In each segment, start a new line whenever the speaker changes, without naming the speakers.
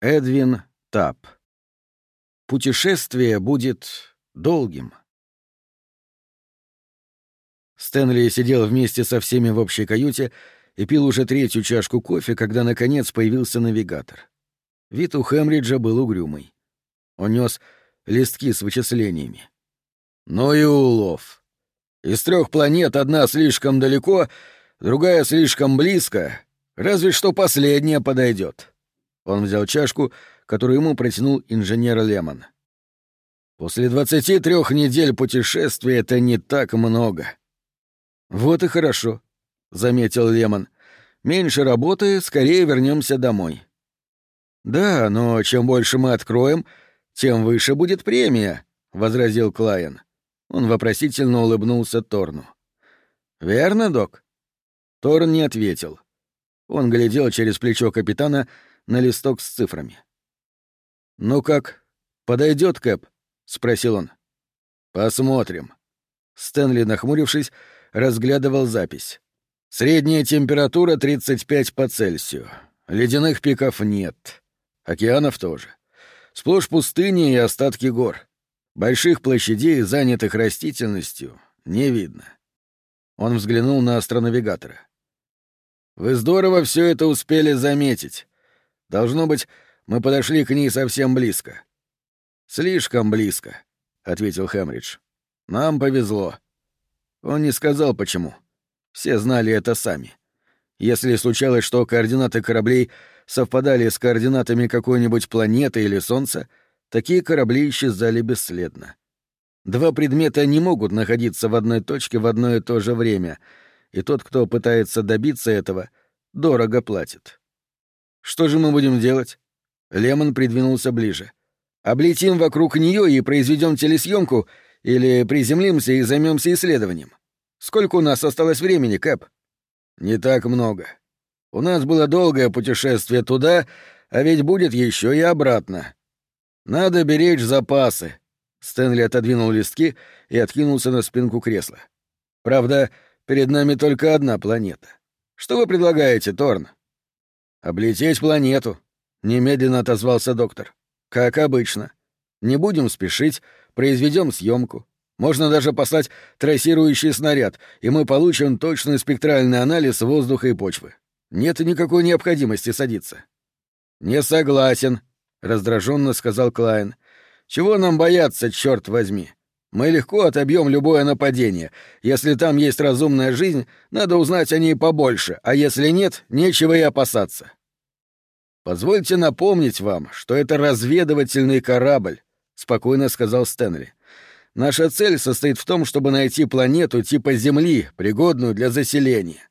Эдвин Тап. Путешествие будет долгим. Стэнли сидел вместе со всеми в общей каюте и пил уже третью чашку кофе, когда, наконец, появился навигатор. Вид у Хэмриджа был угрюмый. Он нес листки с вычислениями. «Ну и улов. Из трех планет одна слишком далеко, другая слишком близко, разве что последняя подойдет. Он взял чашку, которую ему протянул инженер Лемон. «После двадцати трех недель путешествия это не так много». «Вот и хорошо», — заметил Лемон. «Меньше работы, скорее вернемся домой». «Да, но чем больше мы откроем, тем выше будет премия», — возразил Клайен. Он вопросительно улыбнулся Торну. «Верно, док?» Торн не ответил. Он глядел через плечо капитана на листок с цифрами. «Ну как, подойдет Кэп?» — спросил он. «Посмотрим». Стэнли, нахмурившись, разглядывал запись. «Средняя температура 35 по Цельсию. Ледяных пиков нет. Океанов тоже. Сплошь пустыни и остатки гор. Больших площадей, занятых растительностью, не видно». Он взглянул на астронавигатора. «Вы здорово все это успели заметить. Должно быть, мы подошли к ней совсем близко. Слишком близко, ответил Хэмридж. Нам повезло. Он не сказал почему. Все знали это сами. Если случалось, что координаты кораблей совпадали с координатами какой-нибудь планеты или Солнца, такие корабли исчезали бесследно. Два предмета не могут находиться в одной точке в одно и то же время, и тот, кто пытается добиться этого, дорого платит. Что же мы будем делать? Лемон придвинулся ближе. Облетим вокруг нее и произведем телесъемку, или приземлимся и займемся исследованием. Сколько у нас осталось времени, Кэп? Не так много. У нас было долгое путешествие туда, а ведь будет еще и обратно. Надо беречь запасы. Стэнли отодвинул листки и откинулся на спинку кресла. Правда, перед нами только одна планета. Что вы предлагаете, Торн? «Облететь планету», — немедленно отозвался доктор. «Как обычно. Не будем спешить, произведем съемку. Можно даже послать трассирующий снаряд, и мы получим точный спектральный анализ воздуха и почвы. Нет никакой необходимости садиться». «Не согласен», — раздраженно сказал Клайн. «Чего нам бояться, черт возьми? Мы легко отобьем любое нападение. Если там есть разумная жизнь, надо узнать о ней побольше, а если нет, нечего и опасаться. Позвольте напомнить вам, что это разведывательный корабль, спокойно сказал Стэнли. Наша цель состоит в том, чтобы найти планету типа Земли, пригодную для заселения.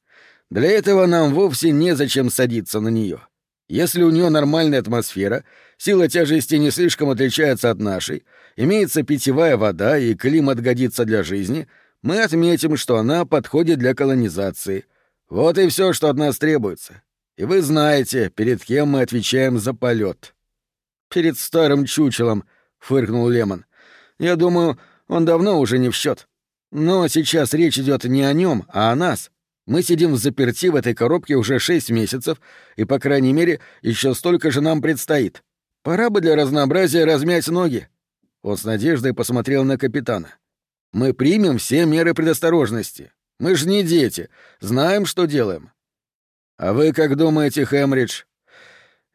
Для этого нам вовсе незачем садиться на нее. Если у нее нормальная атмосфера, сила тяжести не слишком отличается от нашей, имеется питьевая вода и климат годится для жизни, мы отметим, что она подходит для колонизации. Вот и все, что от нас требуется. И вы знаете, перед кем мы отвечаем за полет. Перед старым чучелом, фыркнул Лемон. Я думаю, он давно уже не в счет. Но сейчас речь идет не о нем, а о нас. Мы сидим в заперти в этой коробке уже шесть месяцев, и, по крайней мере, еще столько же нам предстоит. Пора бы для разнообразия размять ноги. Он с надеждой посмотрел на капитана. Мы примем все меры предосторожности. Мы же не дети, знаем, что делаем. А вы как думаете, Хэмридж?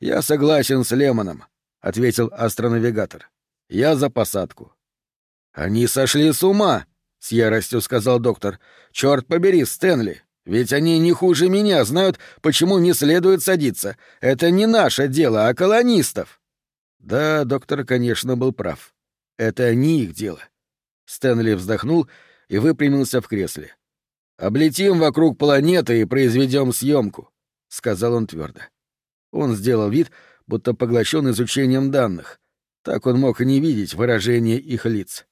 Я согласен с Лемоном, ответил астронавигатор. Я за посадку. Они сошли с ума, с яростью сказал доктор. Черт побери, Стэнли. Ведь они не хуже меня знают, почему не следует садиться. Это не наше дело, а колонистов. Да, доктор, конечно, был прав. Это не их дело. Стэнли вздохнул и выпрямился в кресле. Облетим вокруг планеты и произведем съемку, сказал он твердо. Он сделал вид, будто поглощен изучением данных. Так он мог не видеть выражения их лиц.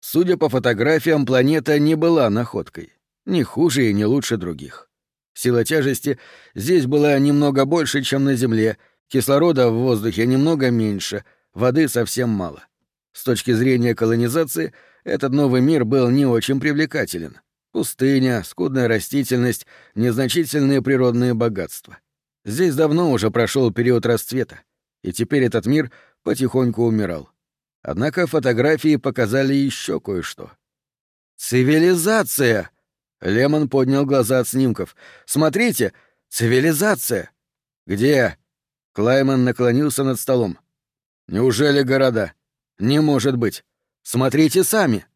Судя по фотографиям, планета не была находкой не хуже и не лучше других. Сила тяжести здесь была немного больше, чем на Земле, кислорода в воздухе немного меньше, воды совсем мало. С точки зрения колонизации, этот новый мир был не очень привлекателен. Пустыня, скудная растительность, незначительные природные богатства. Здесь давно уже прошел период расцвета. и теперь этот мир потихоньку умирал. Однако фотографии показали еще кое-что. «Цивилизация!» Лемон поднял глаза от снимков. «Смотрите! Цивилизация!» «Где?» Клайман наклонился над столом. «Неужели города?» «Не может быть! Смотрите сами!»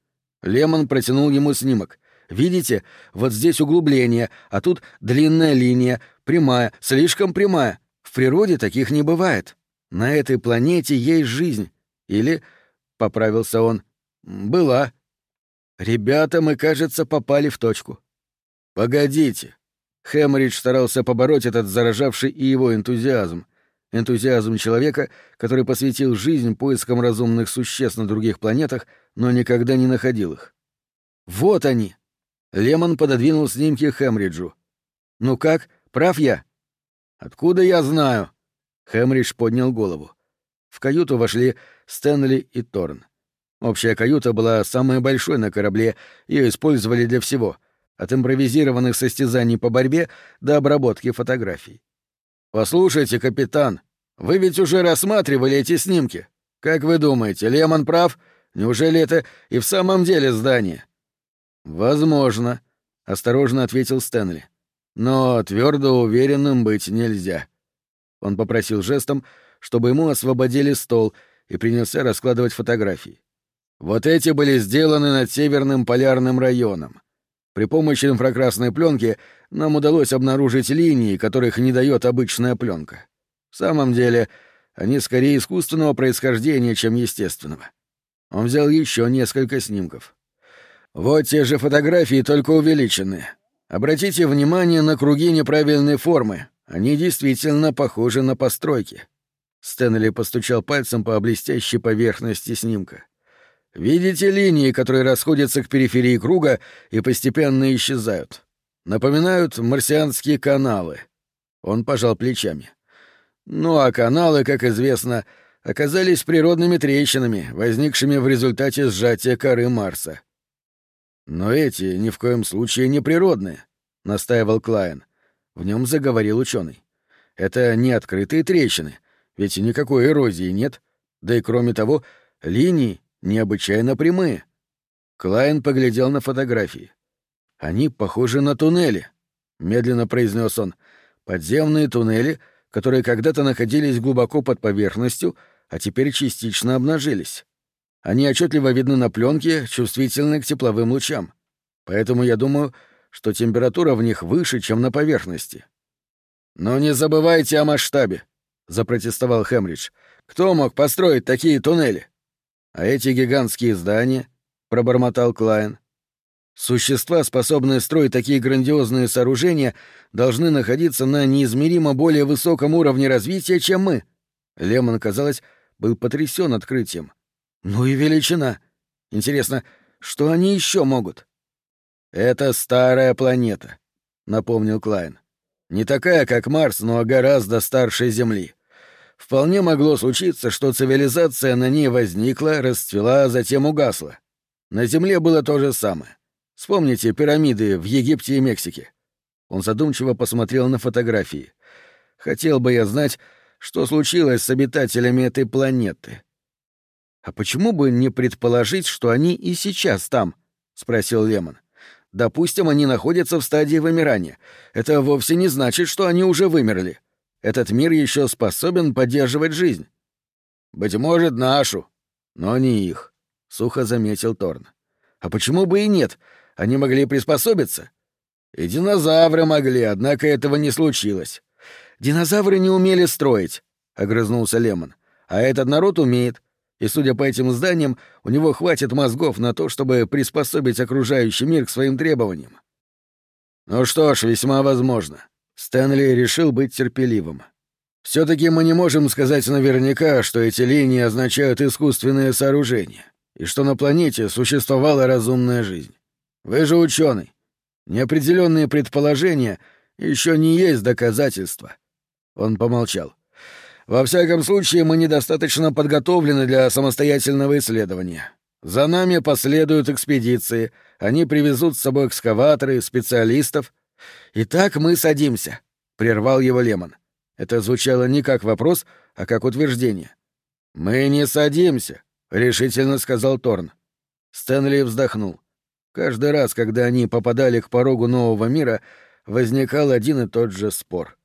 Лемон протянул ему снимок. «Видите? Вот здесь углубление, а тут длинная линия, прямая, слишком прямая. В природе таких не бывает. На этой планете есть жизнь. Или, — поправился он, — была. Ребята, мы, кажется, попали в точку. Погодите. Хэмридж старался побороть этот заражавший и его энтузиазм. Энтузиазм человека, который посвятил жизнь поискам разумных существ на других планетах, но никогда не находил их. «Вот они!» Лемон пододвинул снимки Хэмриджу. «Ну как, прав я?» «Откуда я знаю?» Хэмридж поднял голову. В каюту вошли Стэнли и Торн. Общая каюта была самой большой на корабле, ее использовали для всего, от импровизированных состязаний по борьбе до обработки фотографий. «Послушайте, капитан, вы ведь уже рассматривали эти снимки. Как вы думаете, Лемон прав? Неужели это и в самом деле здание?» «Возможно», — осторожно ответил Стэнли. «Но твердо уверенным быть нельзя». Он попросил жестом, чтобы ему освободили стол, и принялся раскладывать фотографии. Вот эти были сделаны над Северным полярным районом. При помощи инфракрасной пленки нам удалось обнаружить линии, которых не дает обычная пленка. В самом деле, они скорее искусственного происхождения, чем естественного. Он взял еще несколько снимков. Вот те же фотографии, только увеличенные. Обратите внимание на круги неправильной формы. Они действительно похожи на постройки. Стэнли постучал пальцем по блестящей поверхности снимка. Видите линии, которые расходятся к периферии круга и постепенно исчезают? Напоминают марсианские каналы. Он пожал плечами. Ну а каналы, как известно, оказались природными трещинами, возникшими в результате сжатия коры Марса. Но эти ни в коем случае не природные, настаивал Клайн. В нем заговорил ученый. Это не открытые трещины, ведь никакой эрозии нет. Да и кроме того, линии необычайно прямые. Клайн поглядел на фотографии. Они похожи на туннели, медленно произнес он. Подземные туннели, которые когда-то находились глубоко под поверхностью, а теперь частично обнажились. Они отчетливо видны на пленке, чувствительны к тепловым лучам. Поэтому я думаю, что температура в них выше, чем на поверхности. Но не забывайте о масштабе, запротестовал Хемридж. Кто мог построить такие туннели? А эти гигантские здания, пробормотал Клайн. Существа, способные строить такие грандиозные сооружения, должны находиться на неизмеримо более высоком уровне развития, чем мы. Лемон, казалось, был потрясен открытием. Ну и величина. Интересно, что они еще могут? Это старая планета, напомнил Клайн. Не такая, как Марс, но гораздо старше Земли. Вполне могло случиться, что цивилизация на ней возникла, расцвела, а затем угасла. На Земле было то же самое. Вспомните пирамиды в Египте и Мексике. Он задумчиво посмотрел на фотографии. Хотел бы я знать, что случилось с обитателями этой планеты. А почему бы не предположить, что они и сейчас там? спросил Лемон. Допустим, они находятся в стадии вымирания. Это вовсе не значит, что они уже вымерли этот мир еще способен поддерживать жизнь. Быть может, нашу, но не их, сухо заметил Торн. А почему бы и нет? Они могли приспособиться. И динозавры могли, однако этого не случилось. Динозавры не умели строить, огрызнулся Лемон. А этот народ умеет. И, судя по этим зданиям, у него хватит мозгов на то, чтобы приспособить окружающий мир к своим требованиям. Ну что ж, весьма возможно. Стэнли решил быть терпеливым. все таки мы не можем сказать наверняка, что эти линии означают искусственные сооружения, и что на планете существовала разумная жизнь. Вы же ученый. Неопределенные предположения еще не есть доказательства. Он помолчал. Во всяком случае, мы недостаточно подготовлены для самостоятельного исследования. За нами последуют экспедиции, они привезут с собой экскаваторы, специалистов — «Итак, мы садимся», — прервал его Лемон. Это звучало не как вопрос, а как утверждение. «Мы не садимся», — решительно сказал Торн. Стэнли вздохнул. Каждый раз, когда они попадали к порогу нового мира, возникал один и тот же спор.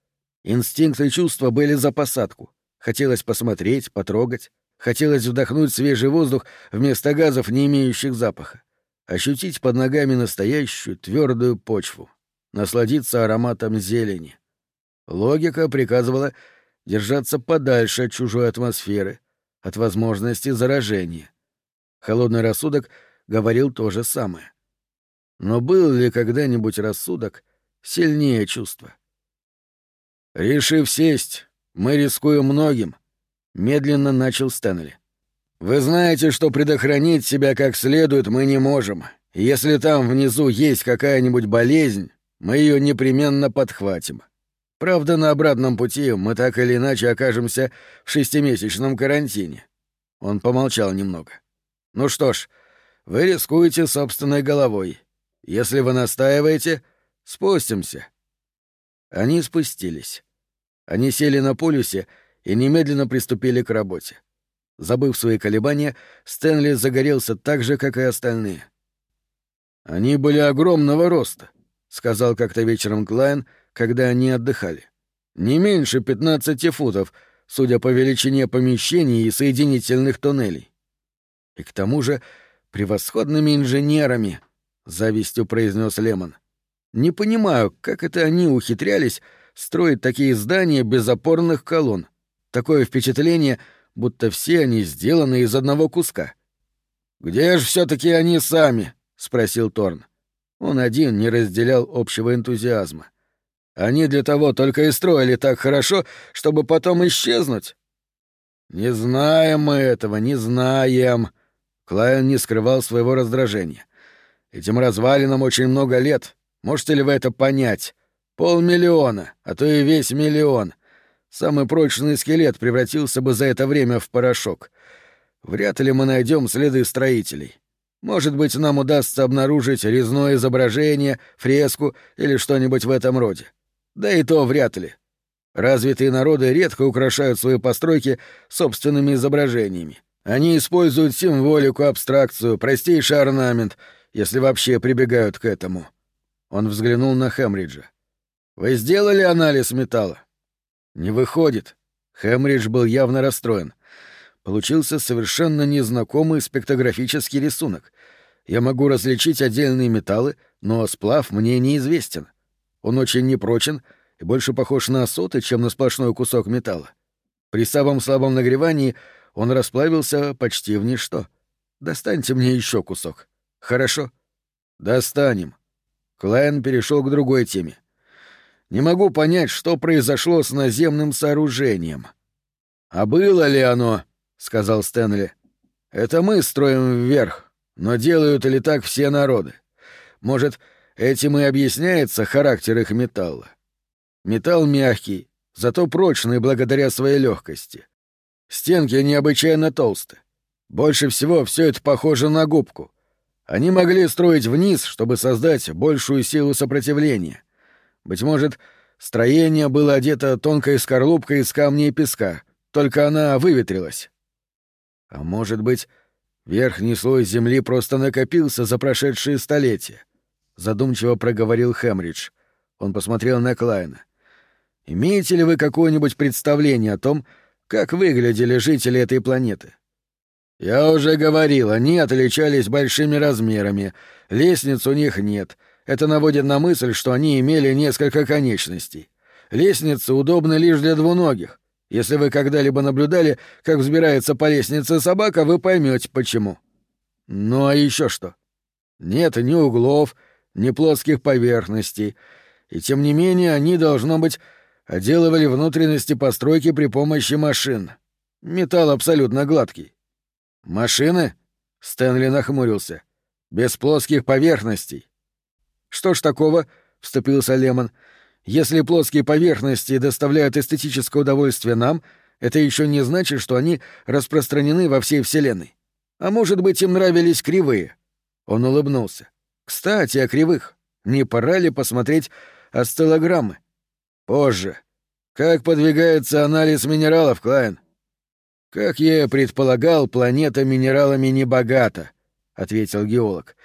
Инстинкты и чувства были за посадку. Хотелось посмотреть, потрогать. Хотелось вдохнуть свежий воздух вместо газов, не имеющих запаха. Ощутить под ногами настоящую твердую почву. Насладиться ароматом зелени. Логика приказывала держаться подальше от чужой атмосферы, от возможности заражения. Холодный рассудок говорил то же самое. Но был ли когда-нибудь рассудок сильнее чувства? Решив сесть, мы рискуем многим, медленно начал Стэнли. Вы знаете, что предохранить себя как следует мы не можем. Если там внизу есть какая-нибудь болезнь, мы ее непременно подхватим. Правда, на обратном пути мы так или иначе окажемся в шестимесячном карантине. Он помолчал немного. Ну что ж, вы рискуете собственной головой. Если вы настаиваете, спустимся. Они спустились. Они сели на полюсе и немедленно приступили к работе. Забыв свои колебания, Стэнли загорелся так же, как и остальные. «Они были огромного роста», — сказал как-то вечером Клайн, когда они отдыхали. «Не меньше пятнадцати футов, судя по величине помещений и соединительных туннелей. И к тому же превосходными инженерами», — завистью произнес Лемон. «Не понимаю, как это они ухитрялись строить такие здания без опорных колонн. Такое впечатление, будто все они сделаны из одного куска». «Где же все таки они сами?» — спросил Торн. Он один не разделял общего энтузиазма. Они для того только и строили так хорошо, чтобы потом исчезнуть. Не знаем мы этого, не знаем. Клайн не скрывал своего раздражения. Этим развалинам очень много лет. Можете ли вы это понять? Полмиллиона, а то и весь миллион. Самый прочный скелет превратился бы за это время в порошок. Вряд ли мы найдем следы строителей. Может быть, нам удастся обнаружить резное изображение, фреску или что-нибудь в этом роде. Да и то вряд ли. Развитые народы редко украшают свои постройки собственными изображениями. Они используют символику, абстракцию, простейший орнамент, если вообще прибегают к этому. Он взглянул на Хэмриджа. «Вы сделали анализ металла?» «Не выходит». Хэмридж был явно расстроен получился совершенно незнакомый спектрографический рисунок. Я могу различить отдельные металлы, но сплав мне неизвестен. Он очень непрочен и больше похож на соты, чем на сплошной кусок металла. При самом слабом нагревании он расплавился почти в ничто. Достаньте мне еще кусок. Хорошо? Достанем. Клайн перешел к другой теме. Не могу понять, что произошло с наземным сооружением. А было ли оно сказал Стэнли. Это мы строим вверх, но делают ли так все народы? Может, этим и объясняется характер их металла. Металл мягкий, зато прочный благодаря своей легкости. Стенки необычайно толсты. Больше всего все это похоже на губку. Они могли строить вниз, чтобы создать большую силу сопротивления. Быть может, строение было одето тонкой скорлупкой из камня и песка, только она выветрилась. А может быть, верхний слой земли просто накопился за прошедшие столетия? Задумчиво проговорил Хэмридж. Он посмотрел на Клайна. Имеете ли вы какое-нибудь представление о том, как выглядели жители этой планеты? Я уже говорил, они отличались большими размерами, лестниц у них нет. Это наводит на мысль, что они имели несколько конечностей. Лестницы удобны лишь для двуногих, если вы когда-либо наблюдали, как взбирается по лестнице собака, вы поймете, почему. Ну а еще что? Нет ни углов, ни плоских поверхностей, и тем не менее они, должно быть, отделывали внутренности постройки при помощи машин. Металл абсолютно гладкий. Машины? Стэнли нахмурился. Без плоских поверхностей. Что ж такого? вступился Лемон. Если плоские поверхности доставляют эстетическое удовольствие нам, это еще не значит, что они распространены во всей Вселенной. А может быть, им нравились кривые? Он улыбнулся. Кстати, о кривых. Не пора ли посмотреть осциллограммы? Позже. Как подвигается анализ минералов, Клайн? Как я и предполагал, планета минералами не богата, ответил геолог.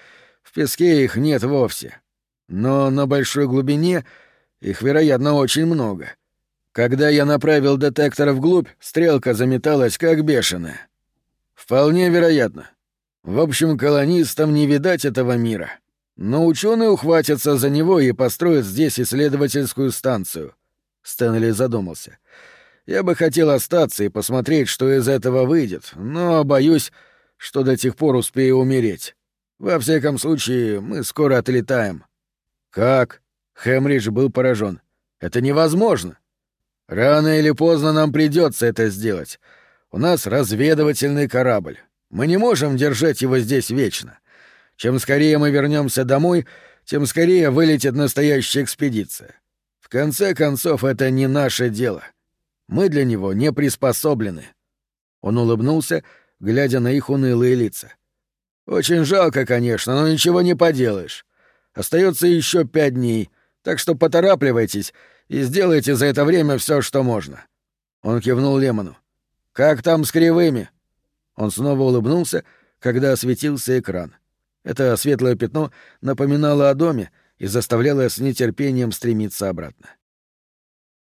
В песке их нет вовсе. Но на большой глубине их, вероятно, очень много. Когда я направил детектор вглубь, стрелка заметалась как бешеная. Вполне вероятно. В общем, колонистам не видать этого мира. Но ученые ухватятся за него и построят здесь исследовательскую станцию. Стэнли задумался. Я бы хотел остаться и посмотреть, что из этого выйдет, но боюсь, что до тех пор успею умереть. Во всяком случае, мы скоро отлетаем. Как? Хэмридж был поражен. Это невозможно. Рано или поздно нам придется это сделать. У нас разведывательный корабль. Мы не можем держать его здесь вечно. Чем скорее мы вернемся домой, тем скорее вылетит настоящая экспедиция. В конце концов, это не наше дело. Мы для него не приспособлены. Он улыбнулся, глядя на их унылые лица. Очень жалко, конечно, но ничего не поделаешь. Остается еще пять дней, так что поторапливайтесь и сделайте за это время все, что можно. Он кивнул Лемону. Как там с кривыми? Он снова улыбнулся, когда осветился экран. Это светлое пятно напоминало о доме и заставляло с нетерпением стремиться обратно.